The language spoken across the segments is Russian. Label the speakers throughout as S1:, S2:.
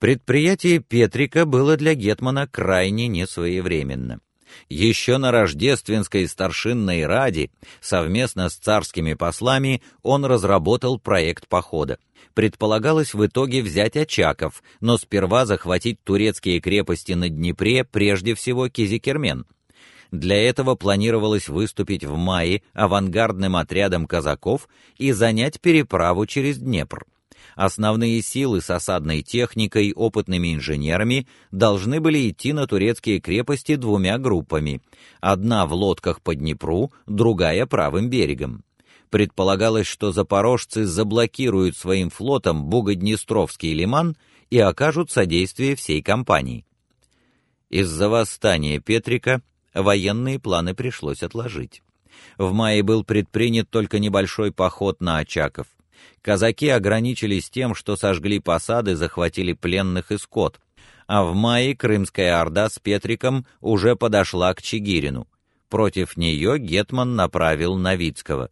S1: Предприятие Петрика было для гетмана крайне несвоевременно. Еще на рождественской старшинной раде совместно с царскими послами он разработал проект похода. Предполагалось в итоге взять Очаков, но сперва захватить турецкие крепости на Днепре, прежде всего Кизикермен. Для этого планировалось выступить в мае авангардным отрядом казаков и занять переправу через Днепр. Основные силы с осадной техникой, опытными инженерами должны были идти на турецкие крепости двумя группами. Одна в лодках по Днепру, другая правым берегом. Предполагалось, что запорожцы заблокируют своим флотом Бугоднестровский лиман и окажут содействие всей кампании. Из-за восстания Петрика военные планы пришлось отложить. В мае был предпринят только небольшой поход на Очаков. Казаки ограничились тем, что сожгли посады, захватили пленных и скот. А в мае Крымская орда с Петриком уже подошла к Чигирину. Против нее гетман направил Новицкого.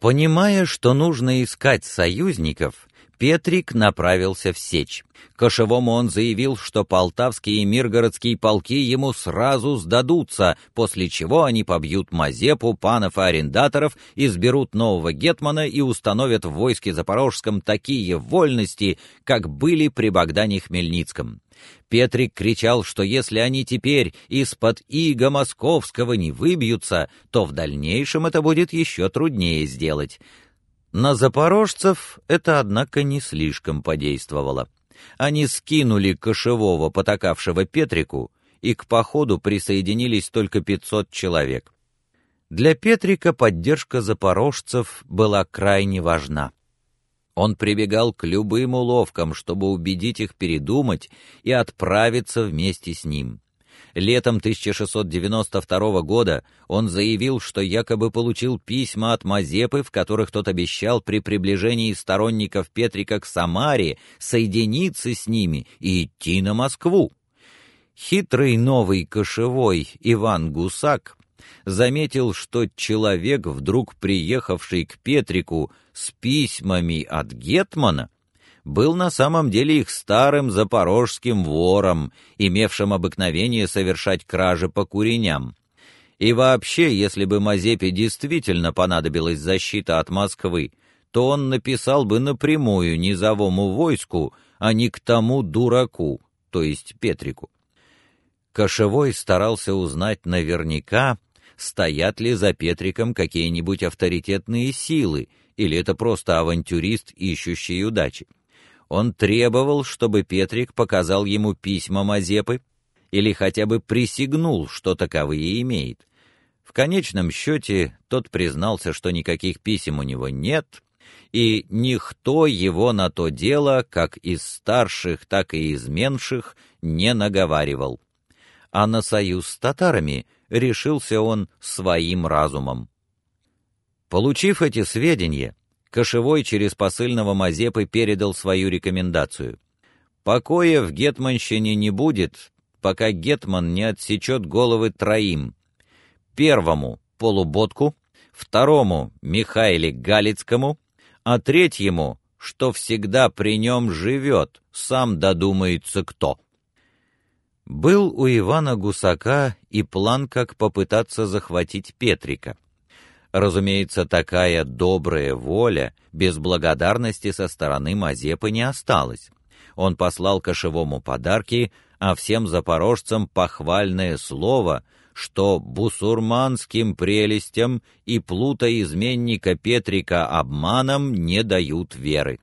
S1: Понимая, что нужно искать союзников, Петрик направился в Сечь. Кошевому он заявил, что полтавские и миргородские полки ему сразу сдадутся, после чего они побьют Мазепу, панов и арендаторов, изберут нового гетмана и установят в войске запорожском такие вольности, как были при Богдане Хмельницком. Петрик кричал, что если они теперь из-под ига московского не выбьются, то в дальнейшем это будет еще труднее сделать. На запорожцев это, однако, не слишком подействовало. Они скинули кошевого, потакавшего Петрику, и к походу присоединились только 500 человек. Для Петрика поддержка запорожцев была крайне важна. Он прибегал к любым уловкам, чтобы убедить их передумать и отправиться вместе с ним. Летом 1692 года он заявил, что якобы получил письма от Мазепы, в которых тот обещал при приближении сторонников Петрика к Самаре соединиться с ними и идти на Москву. Хитрый новый кошевой Иван Гусак заметил, что человек, вдруг приехавший к Петрику с письмами от гетмана, был на самом деле их старым запорожским вором, имевшим обыкновение совершать кражи по куреням. И вообще, если бы Мазепе действительно понадобилась защита от Москвы, то он написал бы напрямую низовому войску, а не к тому дураку, то есть Петрику. Кошевой старался узнать наверняка, стоят ли за Петриком какие-нибудь авторитетные силы, или это просто авантюрист, ищущий удачи. Он требовал, чтобы Петрик показал ему письма Мазепы или хотя бы присягнул, что таковые имеет. В конечном счете тот признался, что никаких писем у него нет, и никто его на то дело, как из старших, так и из меньших, не наговаривал. А на союз с татарами решился он своим разумом. Получив эти сведения, Кошевой через посыльного Мазепы передал свою рекомендацию. Покоя в гетманщине не будет, пока гетман не отсечет головы троим. Первому полуботку, второму Михаиле Галицкому, а третьему, что всегда при нем живет, сам додумается кто. Был у Ивана Гусака и план, как попытаться захватить Петрика. Разумеется, такая добрая воля без благодарности со стороны Мазепы не осталась. Он послал кошевому подарки, а всем запорожцам похвальное слово, что бусурманским прелестям и плута изменника Петрика обманом не дают веры.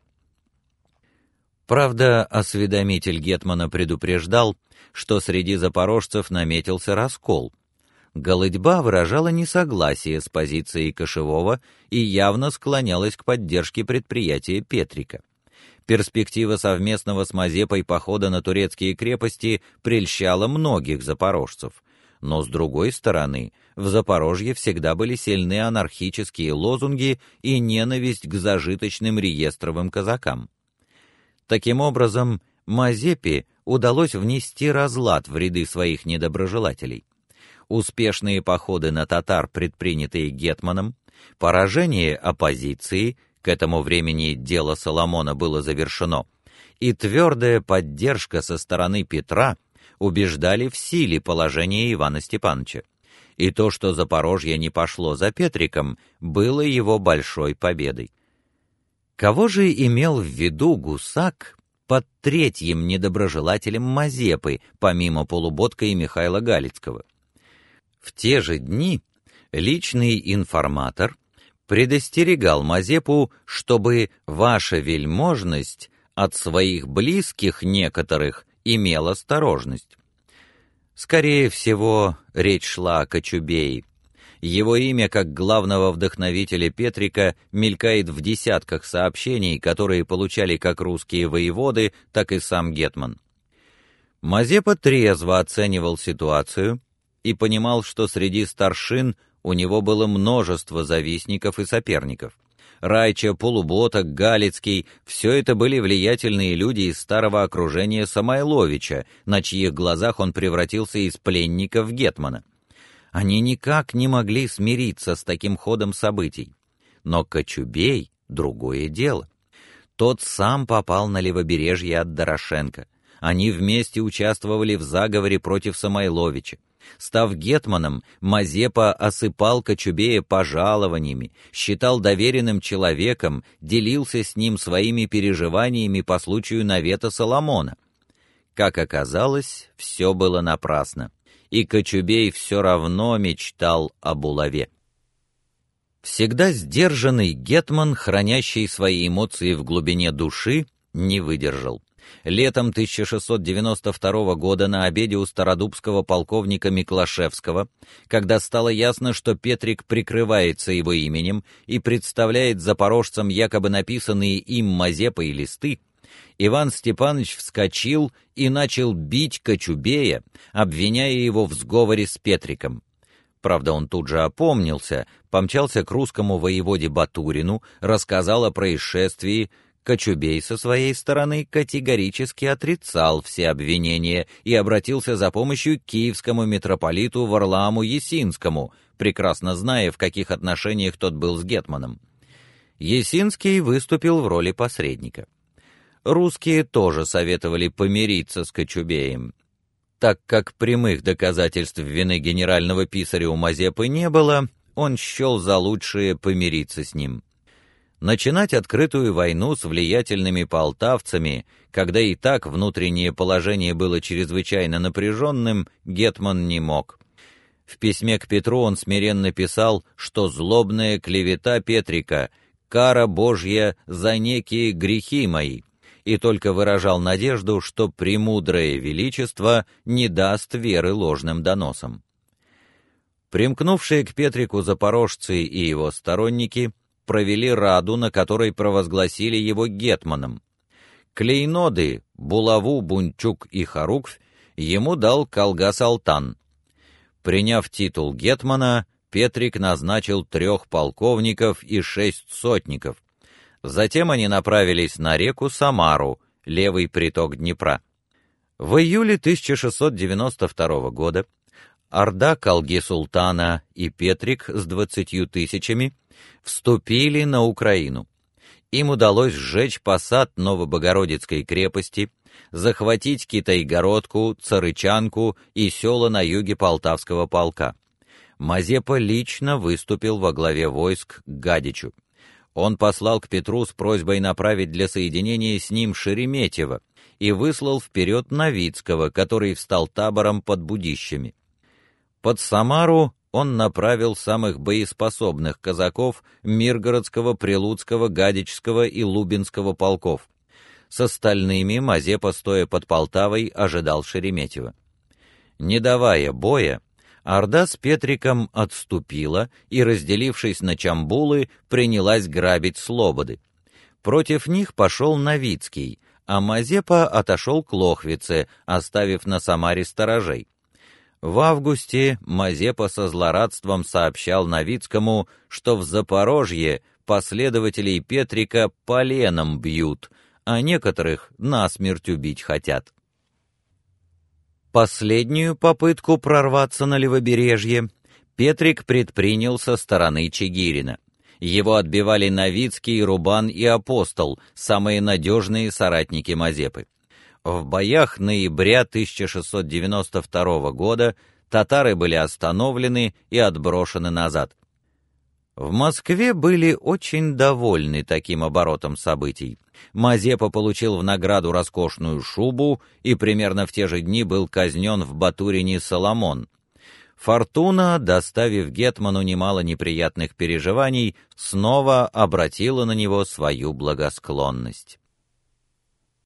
S1: Правда, осведомитель гетмана предупреждал, что среди запорожцев наметился раскол — Голыдьба выражала несогласие с позицией Кошевого и явно склонялась к поддержке предприятия Петрика. Перспектива совместного с Мазепой похода на турецкие крепости прельщала многих запорожцев. Но с другой стороны, в Запорожье всегда были сильны анархические лозунги и ненависть к зажиточным реестровым казакам. Таким образом, Мазепе удалось внести разлад в ряды своих недоброжелателей успешные походы на татар, предпринятые гетманом, поражение оппозиции, к этому времени дело Соломона было завершено, и твердая поддержка со стороны Петра убеждали в силе положения Ивана Степановича. И то, что Запорожье не пошло за Петриком, было его большой победой. Кого же имел в виду Гусак под третьим недоброжелателем Мазепы, помимо Полуботка и Михаила Галицкого? В те же дни личный информатор предостерегал Мазепу, чтобы ваша вельможность от своих близких некоторых имел осторожность. Скорее всего, речь шла о Кочубее. Его имя, как главного вдохновителя Петрика, мелькает в десятках сообщений, которые получали как русские воеводы, так и сам гетман. Мазепа трезво оценивал ситуацию и понимал, что среди старшин у него было множество завистников и соперников. Райча, Полуботок, Галицкий — все это были влиятельные люди из старого окружения Самойловича, на чьих глазах он превратился из пленника в гетмана. Они никак не могли смириться с таким ходом событий. Но Кочубей — другое дело. Тот сам попал на левобережье от Дорошенко. Они вместе участвовали в заговоре против Самойловича. Став гетманом, Мазепа осыпал Кочубея пожалованиями, считал доверенным человеком, делился с ним своими переживаниями по случаю навета Соломона. Как оказалось, все было напрасно, и Кочубей все равно мечтал о булаве. Всегда сдержанный гетман, хранящий свои эмоции в глубине души, не выдержал. Летом 1692 года на обеде у стародубского полковника Миклашевского, когда стало ясно, что Петрик прикрывается его именем и представляет запорожцам якобы написанные им Мазепой листы, Иван Степанович вскочил и начал бить Кочубея, обвиняя его в сговоре с Петриком. Правда, он тут же опомнился, помчался к русскому воеводе Батурину, рассказал о происшествии, Кочубей со своей стороны категорически отрицал все обвинения и обратился за помощью к киевскому митрополиту Варламу Есинскому, прекрасно зная, в каких отношениях тот был с гетманом. Есинский выступил в роли посредника. Русские тоже советовали помириться с Кочубеем. Так как прямых доказательств вины генерального писаря у Мазепы не было, он счел за лучшее помириться с ним. Начинать открытую войну с влиятельными полтавцами, когда и так внутреннее положение было чрезвычайно напряженным, гетман не мог. В письме к Петру он смиренно писал, что злобная клевета Петрика кара Божья за некие грехи мои, и только выражал надежду, что премудрое величество не даст веры ложным доносам. Примкнувшие к Петрику запорожцы и его сторонники провели раду, на которой провозгласили его гетманом. Клейноды, Булаву, Бунчук и Харуквь ему дал Калгас-Алтан. Приняв титул гетмана, Петрик назначил трех полковников и шесть сотников. Затем они направились на реку Самару, левый приток Днепра. В июле 1692 года орда Калги-Султана и Петрик с двадцатью тысячами вступили на Украину. Им удалось сжечь посад Новобогородицкой крепости, захватить Китайгородку, Царычанку и села на юге Полтавского полка. Мазепа лично выступил во главе войск к Гадичу. Он послал к Петру с просьбой направить для соединения с ним Шереметьево и выслал вперед Новицкого, который встал табором под Будищами. Под Самару он направил самых боеспособных казаков Миргородского, Прилуцкого, Гадичского и Лубинского полков. С остальными Мазепа, стоя под Полтавой, ожидал Шереметьева. Не давая боя, Орда с Петриком отступила и, разделившись на чамбулы, принялась грабить слободы. Против них пошел Новицкий, а Мазепа отошел к Лохвице, оставив на Самаре сторожей. В августе Мазепа со злорадством сообщал Новицкому, что в Запорожье последователей Петрика поленом бьют, а некоторых насмерть убить хотят. Последнюю попытку прорваться на левобережье Петрик предпринял со стороны Чигирина. Его отбивали Новицкий, Рубан и Апостол, самые надежные соратники Мазепы. В боях ноября 1692 года татары были остановлены и отброшены назад. В Москве были очень довольны таким оборотом событий. Мазепа получил в награду роскошную шубу и примерно в те же дни был казнен в Батурине Соломон. Фортуна, доставив гетману немало неприятных переживаний, снова обратила на него свою благосклонность.